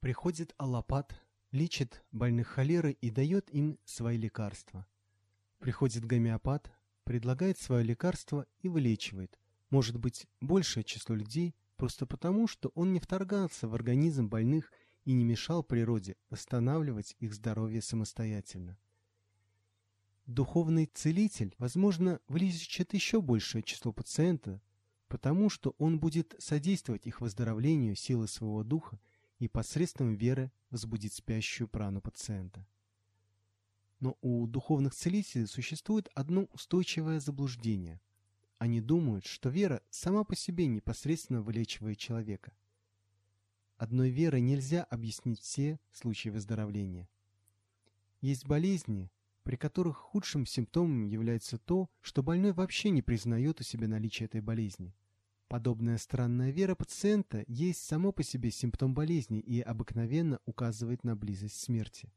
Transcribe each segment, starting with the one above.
Приходит аллопат, лечит больных холерой и дает им свои лекарства. Приходит гомеопат, предлагает свое лекарство и вылечивает, может быть, большее число людей, просто потому, что он не вторгался в организм больных и не мешал природе восстанавливать их здоровье самостоятельно. Духовный целитель, возможно, вылечит еще большее число пациента, потому что он будет содействовать их выздоровлению силы своего духа и посредством веры возбудить спящую прану пациента. Но у духовных целителей существует одно устойчивое заблуждение. Они думают, что вера сама по себе непосредственно вылечивает человека. Одной верой нельзя объяснить все случаи выздоровления. Есть болезни, при которых худшим симптомом является то, что больной вообще не признает у себя наличие этой болезни. Подобная странная вера пациента есть само по себе симптом болезни и обыкновенно указывает на близость смерти.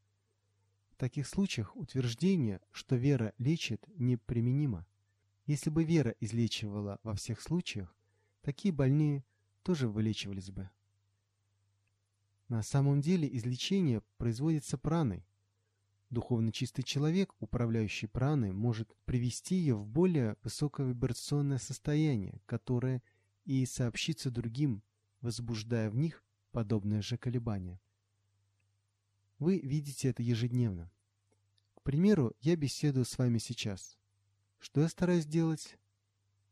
В таких случаях утверждение, что вера лечит, неприменимо. Если бы вера излечивала во всех случаях, такие больные тоже вылечивались бы. На самом деле излечение производится праной. Духовно чистый человек, управляющий праной, может привести ее в более высокое вибрационное состояние, которое и сообщиться другим, возбуждая в них подобное же колебание. Вы видите это ежедневно. К примеру, я беседую с вами сейчас. Что я стараюсь делать?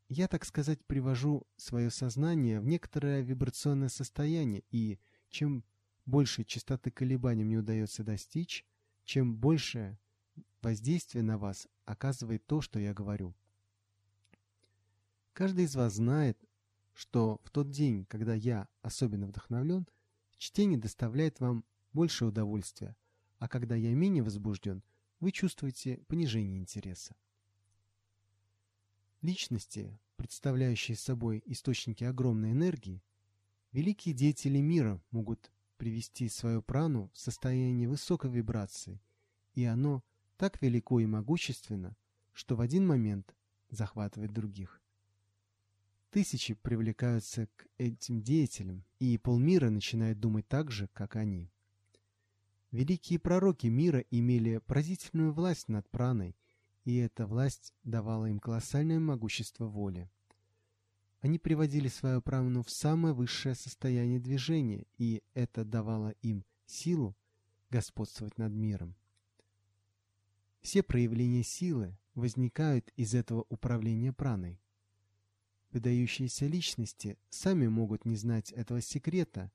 Я, так сказать, привожу свое сознание в некоторое вибрационное состояние, и чем больше частоты колебаний мне удается достичь, чем больше воздействие на вас оказывает то, что я говорю. Каждый из вас знает, что в тот день, когда я особенно вдохновлен, чтение доставляет вам больше удовольствия, а когда я менее возбужден, вы чувствуете понижение интереса. Личности, представляющие собой источники огромной энергии, великие деятели мира могут привести свою прану в состояние высокой вибрации, и оно так велико и могущественно, что в один момент захватывает других. Тысячи привлекаются к этим деятелям, и полмира начинает думать так же, как они. Великие пророки мира имели поразительную власть над праной, и эта власть давала им колоссальное могущество воли. Они приводили свою прану в самое высшее состояние движения, и это давало им силу господствовать над миром. Все проявления силы возникают из этого управления праной. Выдающиеся личности сами могут не знать этого секрета,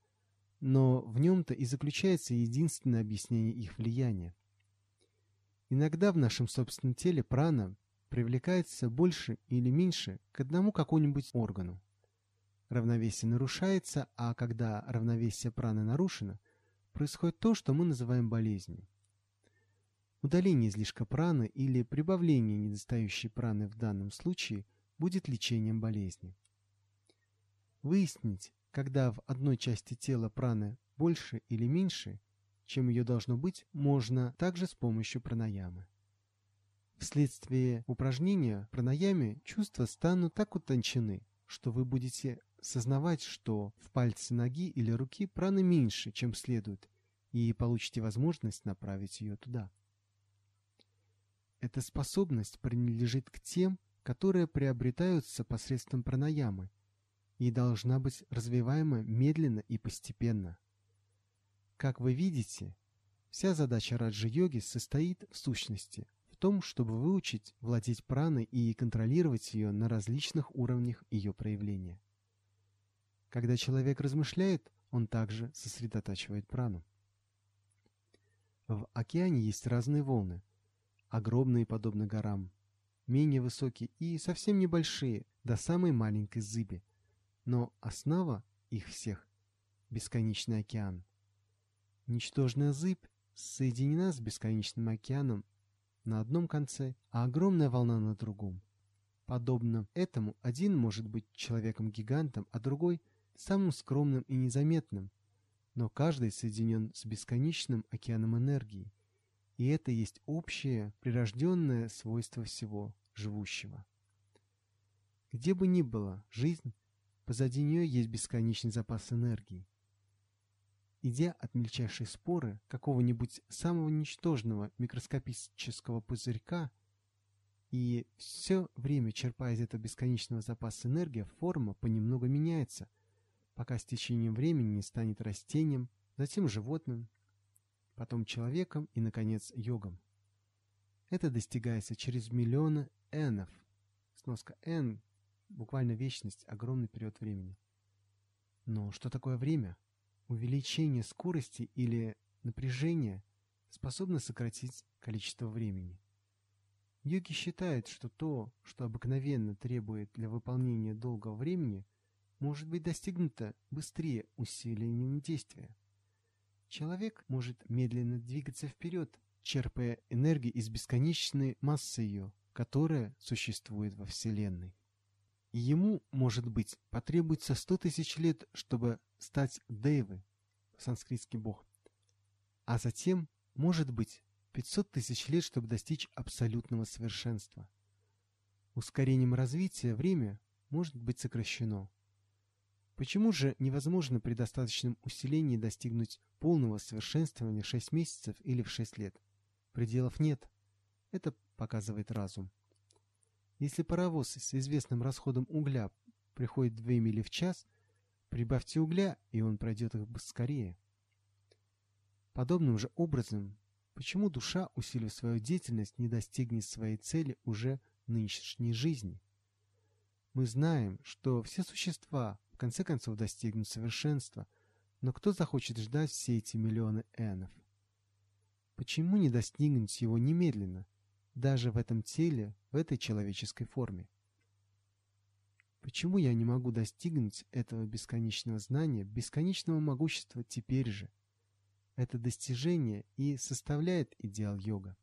но в нем-то и заключается единственное объяснение их влияния. Иногда в нашем собственном теле прана привлекается больше или меньше к одному какому-нибудь органу. Равновесие нарушается, а когда равновесие праны нарушено, происходит то, что мы называем болезнью. Удаление излишка праны или прибавление недостающей праны в данном случае будет лечением болезни. Выяснить, когда в одной части тела праны больше или меньше, чем ее должно быть, можно также с помощью пранаямы. Вследствие упражнения пранаяме чувства станут так утончены, что вы будете сознавать, что в пальце ноги или руки праны меньше, чем следует, и получите возможность направить ее туда. Эта способность принадлежит к тем, которые приобретаются посредством пранаямы и должна быть развиваема медленно и постепенно. Как вы видите, вся задача раджа-йоги состоит в сущности в том, чтобы выучить владеть праной и контролировать ее на различных уровнях ее проявления. Когда человек размышляет, он также сосредотачивает прану. В океане есть разные волны, огромные подобно горам, менее высокие и совсем небольшие, до самой маленькой зыби. Но основа их всех — бесконечный океан. Ничтожная зыбь соединена с бесконечным океаном на одном конце, а огромная волна на другом. Подобно этому один может быть человеком-гигантом, а другой — самым скромным и незаметным, но каждый соединен с бесконечным океаном энергии, и это есть общее, прирожденное свойство всего живущего. Где бы ни было жизнь, позади нее есть бесконечный запас энергии. идя от мельчайшей споры какого-нибудь самого ничтожного микроскопического пузырька, и все время черпая из этого бесконечного запаса энергии, форма понемногу меняется, пока с течением времени не станет растением, затем животным, потом человеком и, наконец, йогом. Это достигается через миллионы энов. Сноска n – буквально вечность, огромный период времени. Но что такое время? Увеличение скорости или напряжения способно сократить количество времени. Йоги считают, что то, что обыкновенно требует для выполнения долгого времени, может быть достигнуто быстрее усилением действия. Человек может медленно двигаться вперед, черпая энергию из бесконечной массы ее, которая существует во Вселенной. И ему, может быть, потребуется сто тысяч лет, чтобы стать Девы, санскритский бог, а затем, может быть, 500 тысяч лет, чтобы достичь абсолютного совершенства. Ускорением развития время может быть сокращено. Почему же невозможно при достаточном усилении достигнуть полного совершенствования в 6 месяцев или в 6 лет? Пределов нет. Это показывает разум. Если паровоз с известным расходом угля приходит 2 мили в час, прибавьте угля, и он пройдет их скорее. Подобным же образом Почему душа, усилив свою деятельность, не достигнет своей цели уже нынешней жизни? Мы знаем, что все существа в конце концов достигнут совершенства, но кто захочет ждать все эти миллионы энов? Почему не достигнуть его немедленно, даже в этом теле, в этой человеческой форме? Почему я не могу достигнуть этого бесконечного знания, бесконечного могущества теперь же? Это достижение и составляет идеал йога.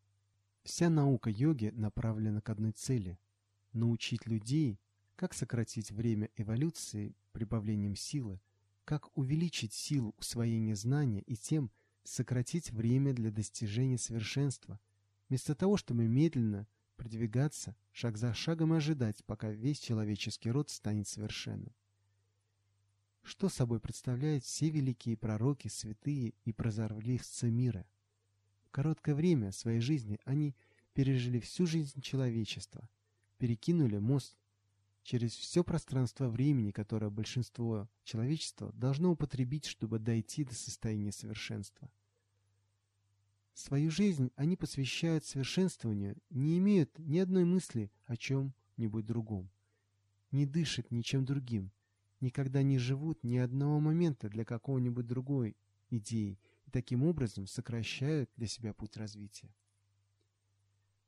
Вся наука йоги направлена к одной цели – научить людей, как сократить время эволюции прибавлением силы, как увеличить силу усвоения знания и тем сократить время для достижения совершенства, вместо того, чтобы медленно продвигаться, шаг за шагом ожидать, пока весь человеческий род станет совершенным что собой представляют все великие пророки, святые и прозорливцы мира. В короткое время своей жизни они пережили всю жизнь человечества, перекинули мост через все пространство времени, которое большинство человечества должно употребить, чтобы дойти до состояния совершенства. Свою жизнь они посвящают совершенствованию, не имеют ни одной мысли о чем-нибудь другом, не дышат ничем другим, никогда не живут ни одного момента для какой-нибудь другой идеи и таким образом сокращают для себя путь развития.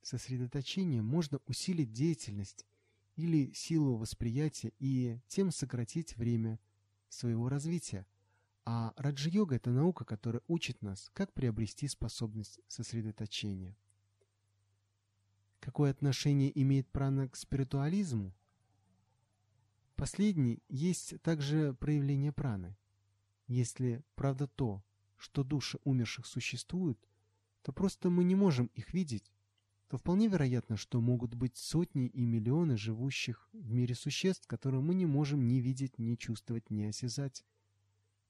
Сосредоточением можно усилить деятельность или силу восприятия и тем сократить время своего развития. А раджа-йога – это наука, которая учит нас, как приобрести способность сосредоточения. Какое отношение имеет прана к спиритуализму? Последний есть также проявление праны. Если правда то, что души умерших существуют, то просто мы не можем их видеть, то вполне вероятно, что могут быть сотни и миллионы живущих в мире существ, которые мы не можем ни видеть, ни чувствовать, ни осязать.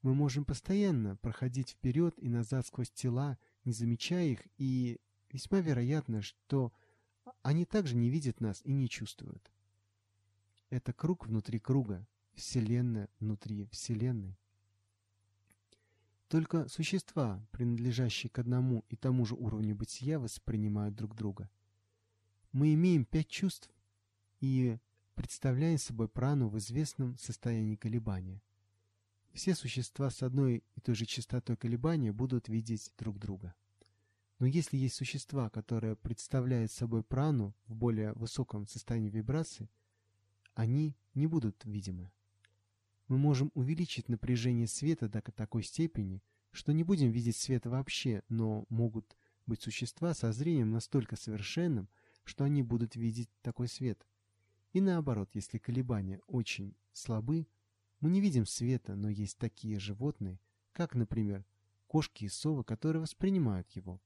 Мы можем постоянно проходить вперед и назад сквозь тела, не замечая их, и весьма вероятно, что они также не видят нас и не чувствуют. Это круг внутри круга, Вселенная внутри Вселенной. Только существа, принадлежащие к одному и тому же уровню бытия, воспринимают друг друга. Мы имеем пять чувств и представляем собой прану в известном состоянии колебания. Все существа с одной и той же частотой колебания будут видеть друг друга. Но если есть существа, которые представляют собой прану в более высоком состоянии вибрации, они не будут видимы. Мы можем увеличить напряжение света до такой степени, что не будем видеть света вообще, но могут быть существа со зрением настолько совершенным, что они будут видеть такой свет. И наоборот, если колебания очень слабы, мы не видим света, но есть такие животные, как, например, кошки и совы, которые воспринимают его.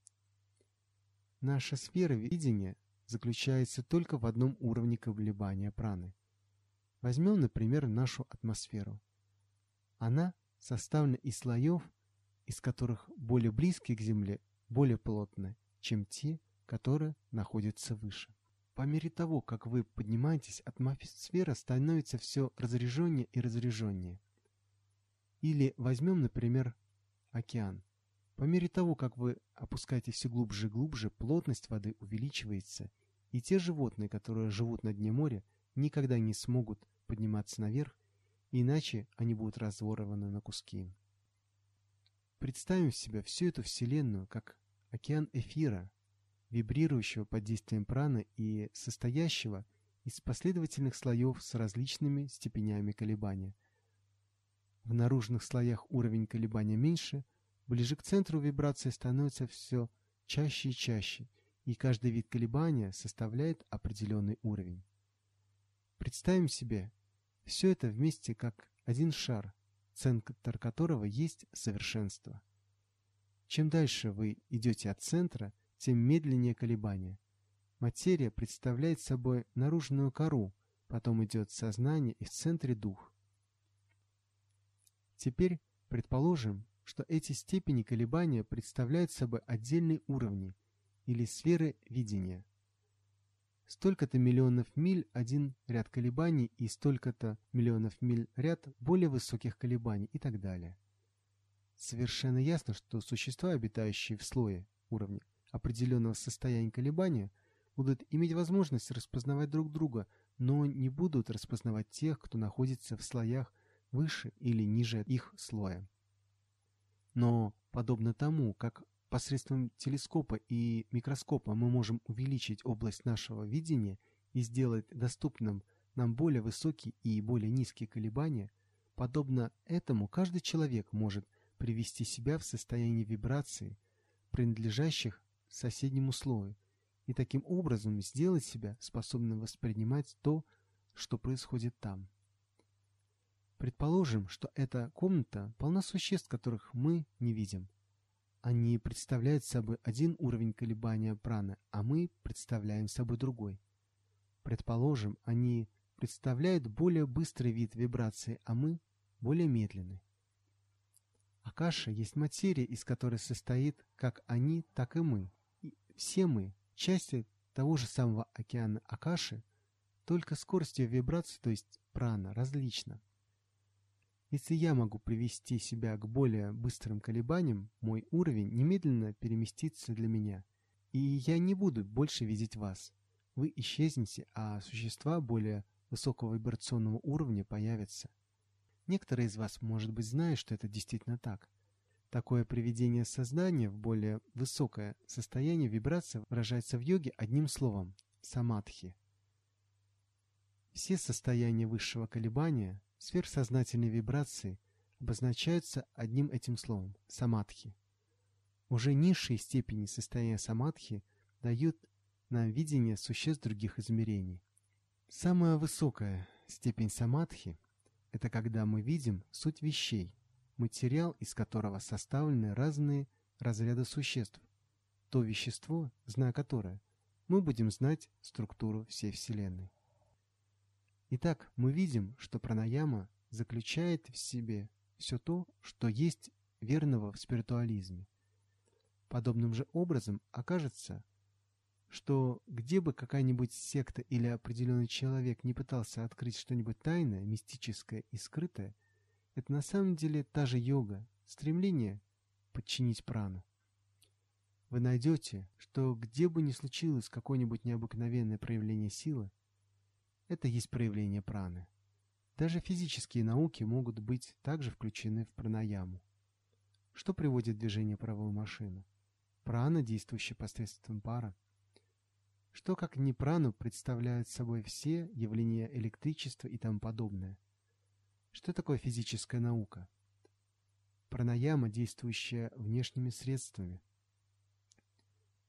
Наша сфера видения заключается только в одном уровне колебания праны – Возьмем, например, нашу атмосферу. Она составлена из слоев из которых более близкие к Земле, более плотные, чем те, которые находятся выше. По мере того, как вы поднимаетесь, атмосфера становится все разряженнее и разряженнее. Или возьмем, например, океан. По мере того, как вы опускаетесь все глубже и глубже, плотность воды увеличивается, и те животные, которые живут на дне моря, никогда не смогут подниматься наверх, иначе они будут разворованы на куски. Представим себе всю эту Вселенную как океан эфира, вибрирующего под действием праны и состоящего из последовательных слоев с различными степенями колебания. В наружных слоях уровень колебания меньше, ближе к центру вибрация становится все чаще и чаще, и каждый вид колебания составляет определенный уровень. Представим себе все это вместе как один шар, центр которого есть совершенство. Чем дальше вы идете от центра, тем медленнее колебания. Материя представляет собой наружную кору, потом идет сознание и в центре дух. Теперь предположим, что эти степени колебания представляют собой отдельные уровни или сферы видения. Столько-то миллионов миль один ряд колебаний и столько-то миллионов миль ряд более высоких колебаний и так далее. Совершенно ясно, что существа, обитающие в слое уровня определенного состояния колебания, будут иметь возможность распознавать друг друга, но не будут распознавать тех, кто находится в слоях выше или ниже их слоя. Но, подобно тому, как Посредством телескопа и микроскопа мы можем увеличить область нашего видения и сделать доступным нам более высокие и более низкие колебания. Подобно этому каждый человек может привести себя в состояние вибрации, принадлежащих соседнему слою, и таким образом сделать себя способным воспринимать то, что происходит там. Предположим, что эта комната полна существ, которых мы не видим. Они представляют собой один уровень колебания праны, а мы представляем собой другой. Предположим, они представляют более быстрый вид вибрации, а мы более медленный. Акаша есть материя, из которой состоит как они, так и мы. И все мы – части того же самого океана Акаши, только скорость ее вибрации, то есть прана, различна. Если я могу привести себя к более быстрым колебаниям, мой уровень немедленно переместится для меня, и я не буду больше видеть вас. Вы исчезнете, а существа более высокого вибрационного уровня появятся. Некоторые из вас, может быть, знают, что это действительно так. Такое приведение сознания в более высокое состояние вибрации выражается в йоге одним словом – самадхи. Все состояния высшего колебания Сверхсознательные вибрации обозначаются одним этим словом – самадхи. Уже низшие степени состояния самадхи дают нам видение существ других измерений. Самая высокая степень самадхи – это когда мы видим суть вещей, материал, из которого составлены разные разряды существ, то вещество, зная которое, мы будем знать структуру всей Вселенной. Итак, мы видим, что пранаяма заключает в себе все то, что есть верного в спиритуализме. Подобным же образом окажется, что где бы какая-нибудь секта или определенный человек не пытался открыть что-нибудь тайное, мистическое и скрытое, это на самом деле та же йога, стремление подчинить прану. Вы найдете, что где бы ни случилось какое-нибудь необыкновенное проявление силы, это есть проявление праны. Даже физические науки могут быть также включены в пранаяму. Что приводит в движение паровую машину? Прана, действующая посредством пара. Что, как не прану, представляют собой все явления электричества и тому подобное? Что такое физическая наука? Пранаяма, действующая внешними средствами.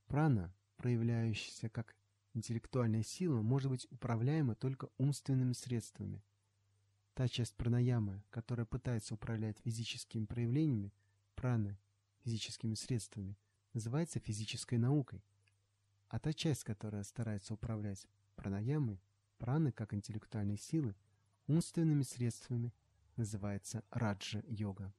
Прана, проявляющаяся как Интеллектуальная сила может быть управляема только умственными средствами. Та часть пранаямы, которая пытается управлять физическими проявлениями, праны, физическими средствами, называется физической наукой. А та часть, которая старается управлять пранаямой, праны как интеллектуальной силы, умственными средствами, называется раджа-йога.